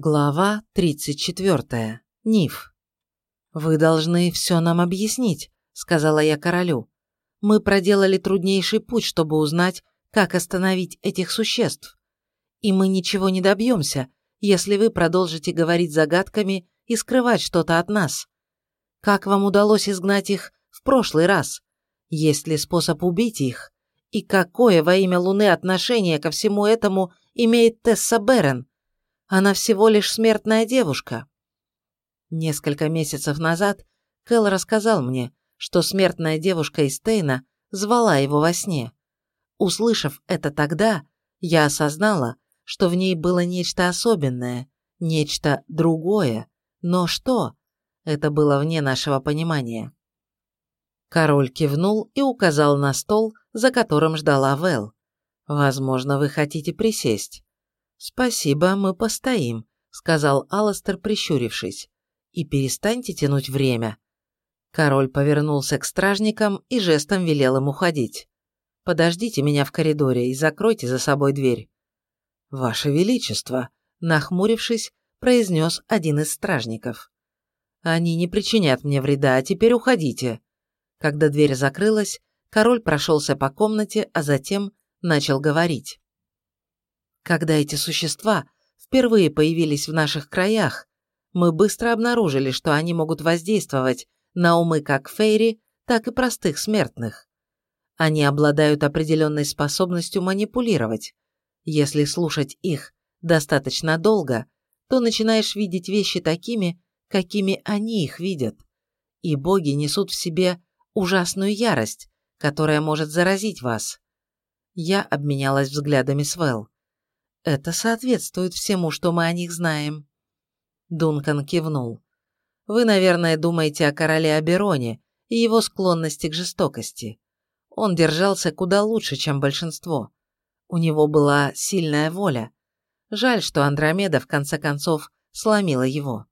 Глава 34. Ниф. «Вы должны все нам объяснить», — сказала я королю. «Мы проделали труднейший путь, чтобы узнать, как остановить этих существ. И мы ничего не добьемся, если вы продолжите говорить загадками и скрывать что-то от нас. Как вам удалось изгнать их в прошлый раз? Есть ли способ убить их? И какое во имя Луны отношение ко всему этому имеет Тесса Берен?» Она всего лишь смертная девушка. Несколько месяцев назад Кэл рассказал мне, что смертная девушка из Тейна звала его во сне. Услышав это тогда, я осознала, что в ней было нечто особенное, нечто другое. Но что? Это было вне нашего понимания. Король кивнул и указал на стол, за которым ждала Вэл. «Возможно, вы хотите присесть». «Спасибо, мы постоим», — сказал Аластер, прищурившись. «И перестаньте тянуть время». Король повернулся к стражникам и жестом велел им уходить. «Подождите меня в коридоре и закройте за собой дверь». «Ваше Величество», — нахмурившись, произнес один из стражников. «Они не причинят мне вреда, а теперь уходите». Когда дверь закрылась, король прошелся по комнате, а затем начал говорить. Когда эти существа впервые появились в наших краях, мы быстро обнаружили, что они могут воздействовать на умы как фейри, так и простых смертных. Они обладают определенной способностью манипулировать. Если слушать их достаточно долго, то начинаешь видеть вещи такими, какими они их видят. И боги несут в себе ужасную ярость, которая может заразить вас. Я обменялась взглядами с Вэл. Это соответствует всему, что мы о них знаем. Дункан кивнул. Вы, наверное, думаете о короле Абероне и его склонности к жестокости. Он держался куда лучше, чем большинство. У него была сильная воля. Жаль, что Андромеда в конце концов сломила его.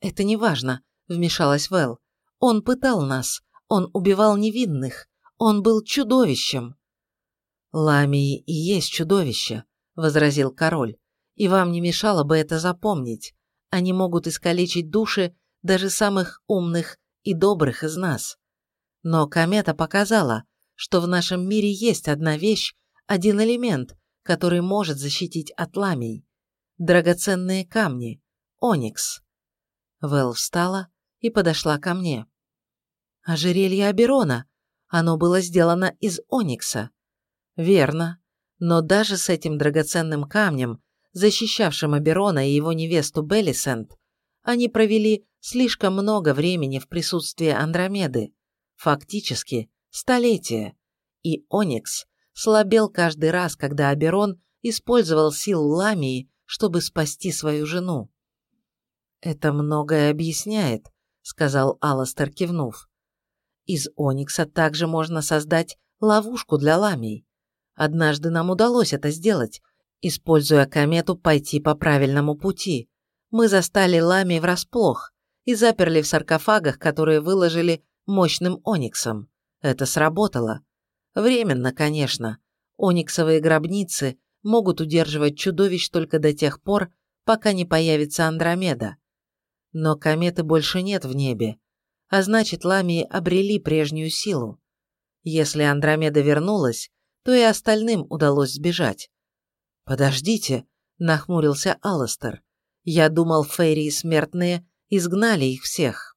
«Это не важно», — вмешалась Вэл. «Он пытал нас, он убивал невинных, он был чудовищем». Ламии и есть чудовище, возразил король, и вам не мешало бы это запомнить. Они могут искалечить души даже самых умных и добрых из нас. Но комета показала, что в нашем мире есть одна вещь, один элемент, который может защитить от ламий. Драгоценные камни. Оникс. Вэл встала и подошла ко мне. Ожерелье Аберона. Оно было сделано из оникса. Верно. Но даже с этим драгоценным камнем, защищавшим Аберона и его невесту Беллисент, они провели слишком много времени в присутствии Андромеды, фактически столетия, и Оникс слабел каждый раз, когда Аберон использовал силу Ламии, чтобы спасти свою жену. «Это многое объясняет», — сказал Аластер, кивнув. «Из Оникса также можно создать ловушку для Ламий. Однажды нам удалось это сделать, используя комету пойти по правильному пути. Мы застали Лами врасплох и заперли в саркофагах, которые выложили мощным ониксом. Это сработало. Временно, конечно. Ониксовые гробницы могут удерживать чудовищ только до тех пор, пока не появится Андромеда. Но кометы больше нет в небе, а значит, ламии обрели прежнюю силу. Если Андромеда вернулась, то и остальным удалось сбежать. «Подождите», — нахмурился Алластер. «Я думал, фейри смертные изгнали их всех».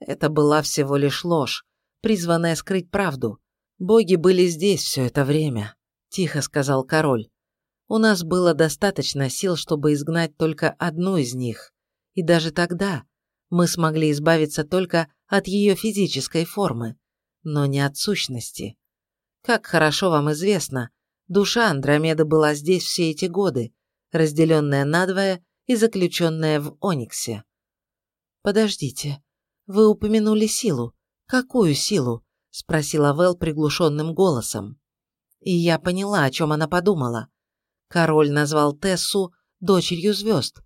Это была всего лишь ложь, призванная скрыть правду. Боги были здесь все это время, — тихо сказал король. У нас было достаточно сил, чтобы изгнать только одну из них. И даже тогда мы смогли избавиться только от ее физической формы, но не от сущности. Как хорошо вам известно, душа Андромеды была здесь все эти годы, разделенная надвое и заключенная в Ониксе. «Подождите, вы упомянули силу. Какую силу?» – спросила Вэл приглушенным голосом. И я поняла, о чем она подумала. Король назвал Тессу дочерью звезд.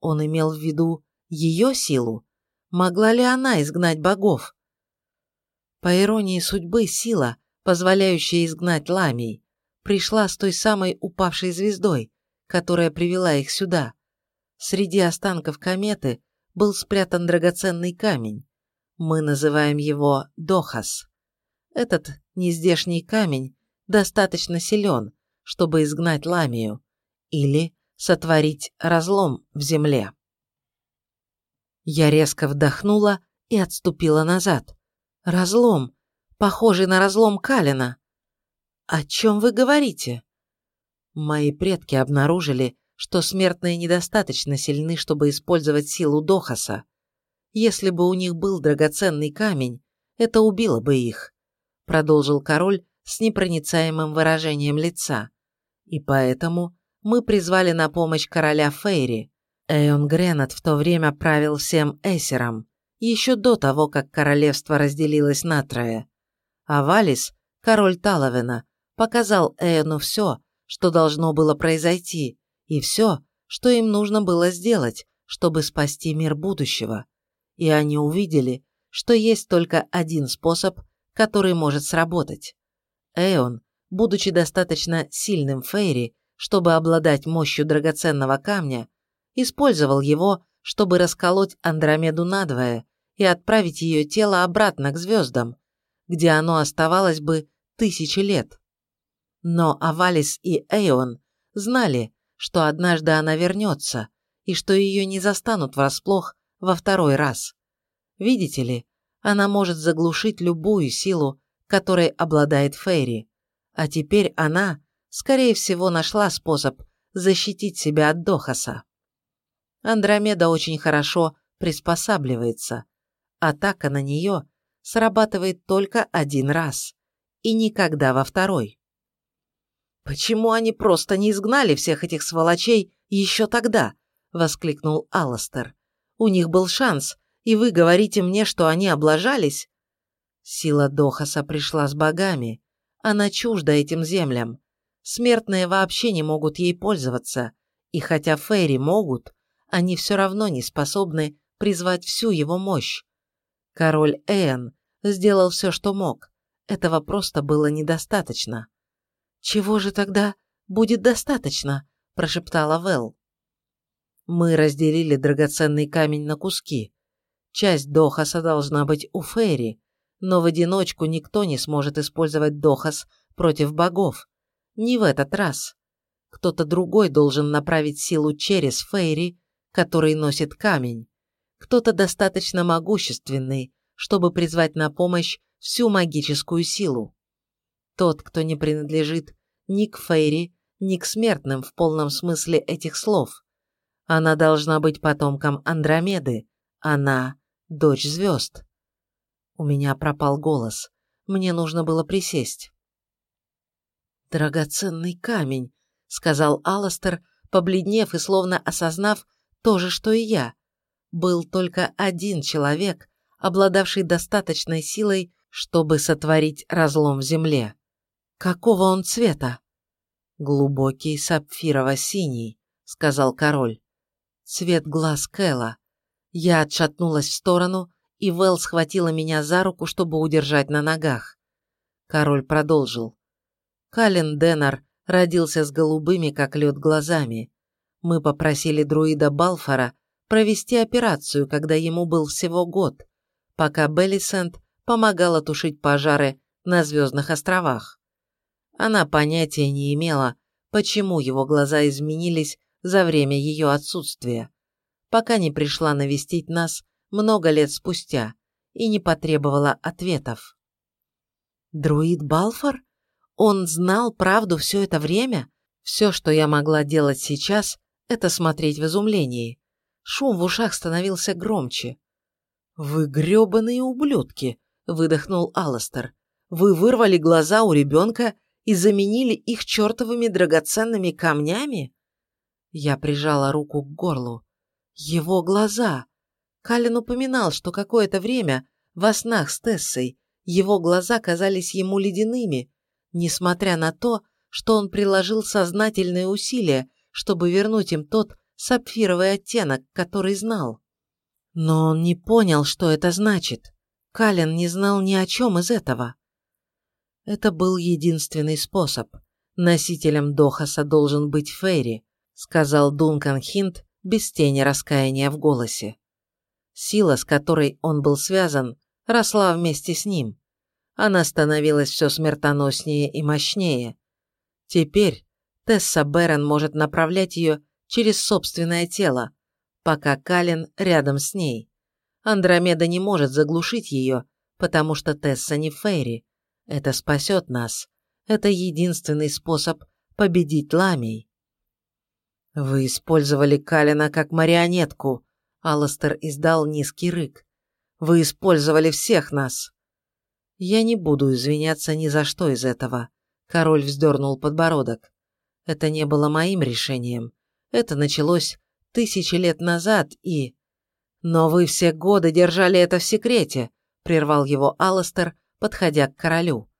Он имел в виду ее силу. Могла ли она изгнать богов? По иронии судьбы, сила, позволяющая изгнать ламий, пришла с той самой упавшей звездой, которая привела их сюда. Среди останков кометы был спрятан драгоценный камень. Мы называем его Дохас. Этот нездешний камень достаточно силен, чтобы изгнать ламию или сотворить разлом в земле. Я резко вдохнула и отступила назад. Разлом, похожий на разлом Калина. О чем вы говорите? Мои предки обнаружили, что смертные недостаточно сильны, чтобы использовать силу Дохаса. Если бы у них был драгоценный камень, это убило бы их, продолжил король с непроницаемым выражением лица. И поэтому мы призвали на помощь короля Фейри. Эйон Гренат в то время правил всем Эсером, еще до того, как королевство разделилось на трое. А Валис, король Таловена, показал Эйону все, что должно было произойти, и все, что им нужно было сделать, чтобы спасти мир будущего. И они увидели, что есть только один способ, который может сработать. Эон, будучи достаточно сильным Фейри, чтобы обладать мощью драгоценного камня, использовал его, чтобы расколоть Андромеду надвое и отправить ее тело обратно к звездам, где оно оставалось бы тысячи лет. Но Авалис и Эйон знали, что однажды она вернется, и что ее не застанут врасплох во второй раз. Видите ли, она может заглушить любую силу, которой обладает Фейри, а теперь она, скорее всего, нашла способ защитить себя от Дохаса. Андромеда очень хорошо приспосабливается. Атака на нее срабатывает только один раз, и никогда во второй. «Почему они просто не изгнали всех этих сволочей еще тогда?» – воскликнул Алластер. «У них был шанс, и вы говорите мне, что они облажались?» Сила Дохаса пришла с богами. Она чужда этим землям. Смертные вообще не могут ей пользоваться. И хотя Фейри могут, они все равно не способны призвать всю его мощь. Король Эйн сделал все, что мог. Этого просто было недостаточно. «Чего же тогда будет достаточно?» – прошептала Вэл. «Мы разделили драгоценный камень на куски. Часть Дохаса должна быть у Фейри, но в одиночку никто не сможет использовать Дохас против богов. Не в этот раз. Кто-то другой должен направить силу через Фейри, который носит камень. Кто-то достаточно могущественный, чтобы призвать на помощь всю магическую силу. Тот, кто не принадлежит ни к Фейри, ни к смертным в полном смысле этих слов. Она должна быть потомком Андромеды. Она – дочь звезд. У меня пропал голос. Мне нужно было присесть. «Драгоценный камень», — сказал Алластер, побледнев и словно осознав то же, что и я. Был только один человек, обладавший достаточной силой, чтобы сотворить разлом в земле. Какого он цвета? Глубокий сапфирово-синий, сказал король. Цвет глаз Кэла. Я отшатнулась в сторону, и Вэл схватила меня за руку, чтобы удержать на ногах. Король продолжил. Кален Деннер родился с голубыми, как лед, глазами. Мы попросили друида Балфора провести операцию, когда ему был всего год, пока Беллисент помогала тушить пожары на Звездных островах. Она понятия не имела, почему его глаза изменились за время ее отсутствия, пока не пришла навестить нас много лет спустя и не потребовала ответов. Друид Балфор? Он знал правду все это время? Все, что я могла делать сейчас, это смотреть в изумлении. Шум в ушах становился громче. «Вы гребаные ублюдки!» – выдохнул Алластер. «Вы вырвали глаза у ребенка и заменили их чертовыми драгоценными камнями?» Я прижала руку к горлу. «Его глаза!» Калин упоминал, что какое-то время во снах с Тессой его глаза казались ему ледяными, несмотря на то, что он приложил сознательные усилия, чтобы вернуть им тот сапфировый оттенок, который знал. Но он не понял, что это значит. Калин не знал ни о чем из этого. Это был единственный способ. Носителем Дохаса должен быть Фейри, сказал Дункан Хинт, без тени раскаяния в голосе. Сила, с которой он был связан, росла вместе с ним. Она становилась все смертоноснее и мощнее. Теперь Тесса Берон может направлять ее через собственное тело, пока Калин рядом с ней. Андромеда не может заглушить ее, потому что Тесса не Фейри. Это спасет нас. Это единственный способ победить Ламий. «Вы использовали Калина как марионетку», — Алластер издал низкий рык. «Вы использовали всех нас». «Я не буду извиняться ни за что из этого», — король вздернул подбородок. «Это не было моим решением. Это началось тысячи лет назад и...» «Но вы все годы держали это в секрете», — прервал его Алластер, подходя к королю.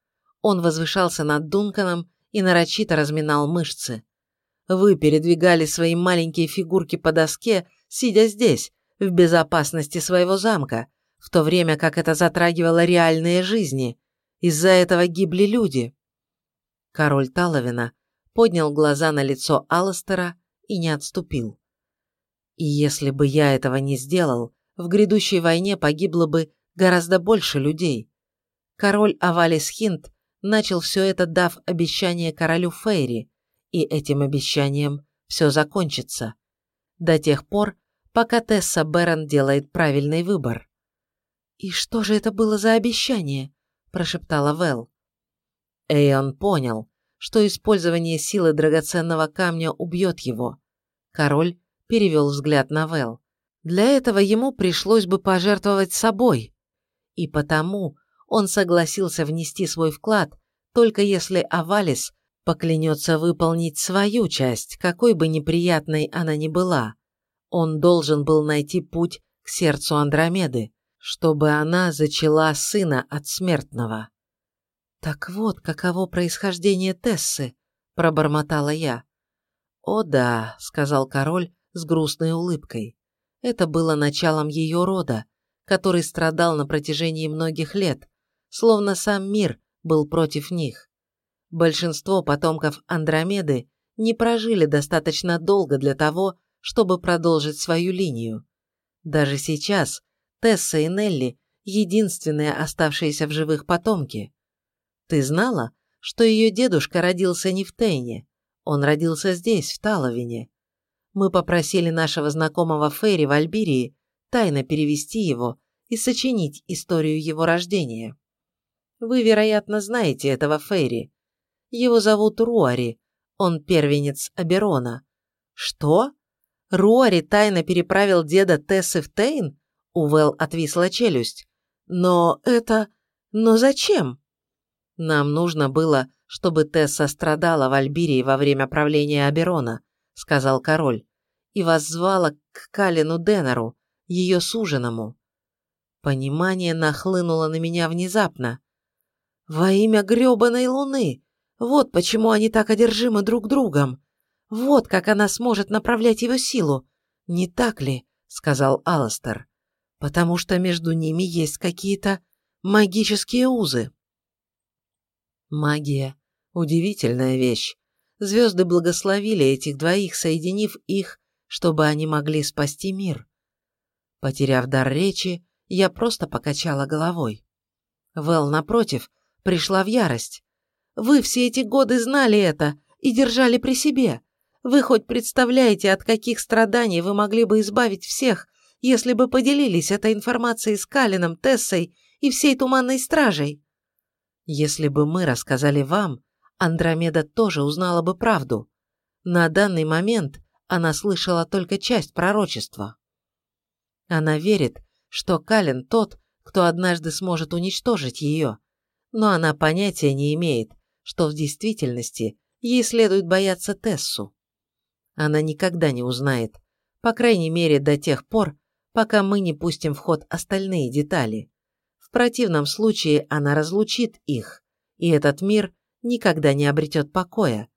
Он возвышался над Дунканом и нарочито разминал мышцы. Вы передвигали свои маленькие фигурки по доске, сидя здесь, в безопасности своего замка, в то время как это затрагивало реальные жизни. Из-за этого гибли люди. Король Таловина поднял глаза на лицо Алластера и не отступил. И если бы я этого не сделал, в грядущей войне погибло бы гораздо больше людей. Король Авалис Хинт начал все это, дав обещание королю Фейри, и этим обещанием все закончится. До тех пор, пока Тесса Берон делает правильный выбор. «И что же это было за обещание?» – прошептала Вэл. Эйон понял, что использование силы драгоценного камня убьет его. Король перевел взгляд на Вэл. Для этого ему пришлось бы пожертвовать собой. И потому он согласился внести свой вклад, только если Авалис поклянется выполнить свою часть, какой бы неприятной она ни была. Он должен был найти путь к сердцу Андромеды, чтобы она зачала сына от смертного. «Так вот, каково происхождение Тессы», – пробормотала я. «О да», – сказал король с грустной улыбкой. «Это было началом ее рода, который страдал на протяжении многих лет, словно сам мир был против них. Большинство потомков Андромеды не прожили достаточно долго для того, чтобы продолжить свою линию. Даже сейчас Тесса и Нелли – единственные оставшиеся в живых потомки. Ты знала, что ее дедушка родился не в Тейне, он родился здесь, в Таловине. Мы попросили нашего знакомого Фейри в Альбирии тайно перевести его и сочинить историю его рождения. Вы, вероятно, знаете этого Фейри, его зовут Руари. Он первенец Аберона. Что? Руари тайно переправил деда Тессы в Тейн? У Вэл отвисла челюсть. Но это... Но зачем? Нам нужно было, чтобы Тесса страдала в Альбирии во время правления Аберона, сказал король, и воззвала к Калину Денеру, ее суженому. Понимание нахлынуло на меня внезапно. «Во имя грёбаной луны! Вот почему они так одержимы друг другом. Вот как она сможет направлять его силу. Не так ли? сказал Аластер. Потому что между ними есть какие-то магические узы. Магия – удивительная вещь. Звезды благословили этих двоих, соединив их, чтобы они могли спасти мир. Потеряв дар речи, я просто покачала головой. Вэл, напротив, пришла в ярость. Вы все эти годы знали это и держали при себе. Вы хоть представляете, от каких страданий вы могли бы избавить всех, если бы поделились этой информацией с Калином, Тессой и всей Туманной Стражей? Если бы мы рассказали вам, Андромеда тоже узнала бы правду. На данный момент она слышала только часть пророчества. Она верит, что Калин тот, кто однажды сможет уничтожить ее, но она понятия не имеет, что в действительности ей следует бояться Тессу. Она никогда не узнает, по крайней мере до тех пор, пока мы не пустим в ход остальные детали. В противном случае она разлучит их, и этот мир никогда не обретет покоя.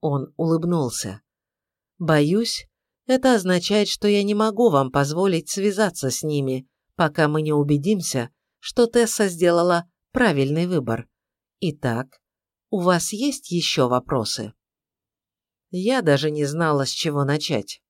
Он улыбнулся. Боюсь, это означает, что я не могу вам позволить связаться с ними, пока мы не убедимся, что Тесса сделала правильный выбор. Итак, у вас есть еще вопросы?» Я даже не знала, с чего начать.